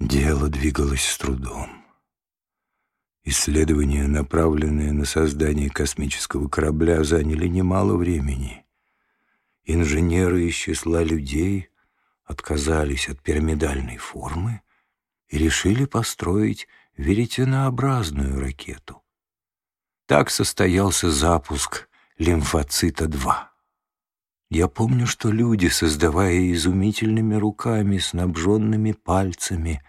Дело двигалось с трудом. Исследования, направленные на создание космического корабля, заняли немало времени. Инженеры из числа людей отказались от пирамидальной формы и решили построить веретенообразную ракету. Так состоялся запуск лимфоцита-2. Я помню, что люди, создавая изумительными руками, снабженными пальцами,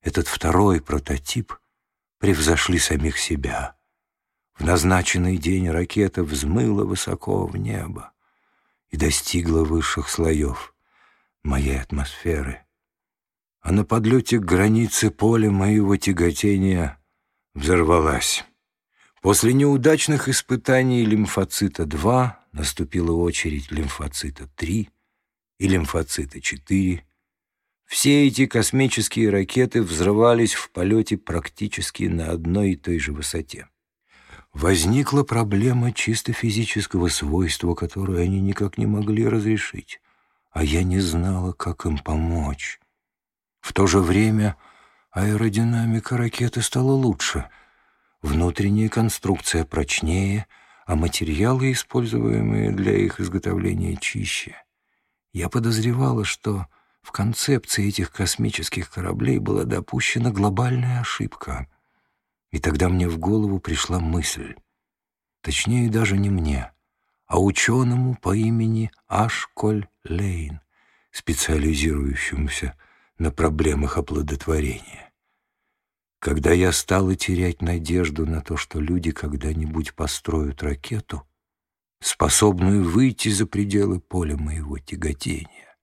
этот второй прототип превзошли самих себя. В назначенный день ракета взмыла высоко в небо и достигла высших слоев моей атмосферы. А на подлете к границе поля моего тяготения взорвалась. После неудачных испытаний лимфоцита-2 наступила очередь лимфоцита-3 и лимфоцита-4, все эти космические ракеты взрывались в полете практически на одной и той же высоте. Возникла проблема чисто физического свойства, которую они никак не могли разрешить, а я не знала, как им помочь. В то же время аэродинамика ракеты стала лучше, внутренняя конструкция прочнее, а материалы, используемые для их изготовления, чище. Я подозревала, что в концепции этих космических кораблей была допущена глобальная ошибка. И тогда мне в голову пришла мысль, точнее даже не мне, а ученому по имени Ашколь Лейн, специализирующемуся на проблемах оплодотворения. Когда я стала терять надежду на то, что люди когда-нибудь построят ракету, способную выйти за пределы поля моего тяготения,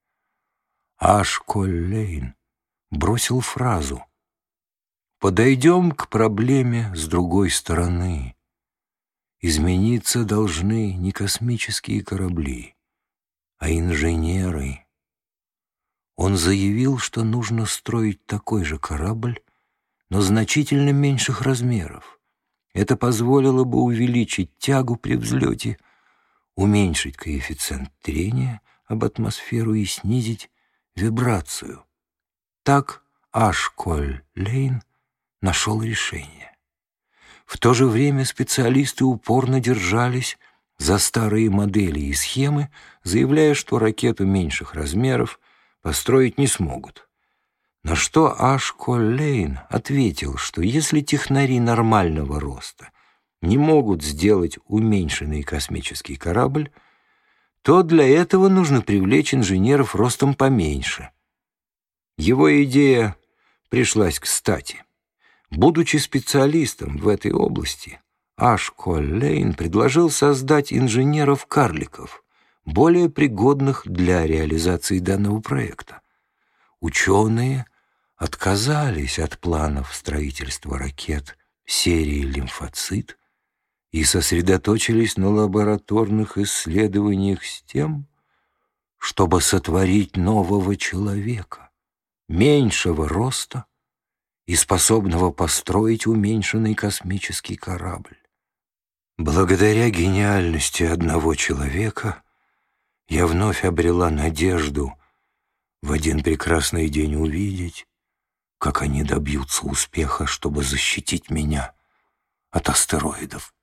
Ашколлейн бросил фразу «Подойдем к проблеме с другой стороны. Измениться должны не космические корабли, а инженеры». Он заявил, что нужно строить такой же корабль, но значительно меньших размеров. Это позволило бы увеличить тягу при взлете, уменьшить коэффициент трения об атмосферу и снизить вибрацию. Так Ашколь Лейн нашел решение. В то же время специалисты упорно держались за старые модели и схемы, заявляя, что ракету меньших размеров построить не смогут. На что Ашколь Лейн ответил, что если технари нормального роста не могут сделать уменьшенный космический корабль, то для этого нужно привлечь инженеров ростом поменьше. Его идея пришлась кстати. Будучи специалистом в этой области, Аш Коллейн предложил создать инженеров-карликов, более пригодных для реализации данного проекта. Ученые отказались от планов строительства ракет серии «Лимфоцит», и сосредоточились на лабораторных исследованиях с тем, чтобы сотворить нового человека, меньшего роста и способного построить уменьшенный космический корабль. Благодаря гениальности одного человека я вновь обрела надежду в один прекрасный день увидеть, как они добьются успеха, чтобы защитить меня от астероидов.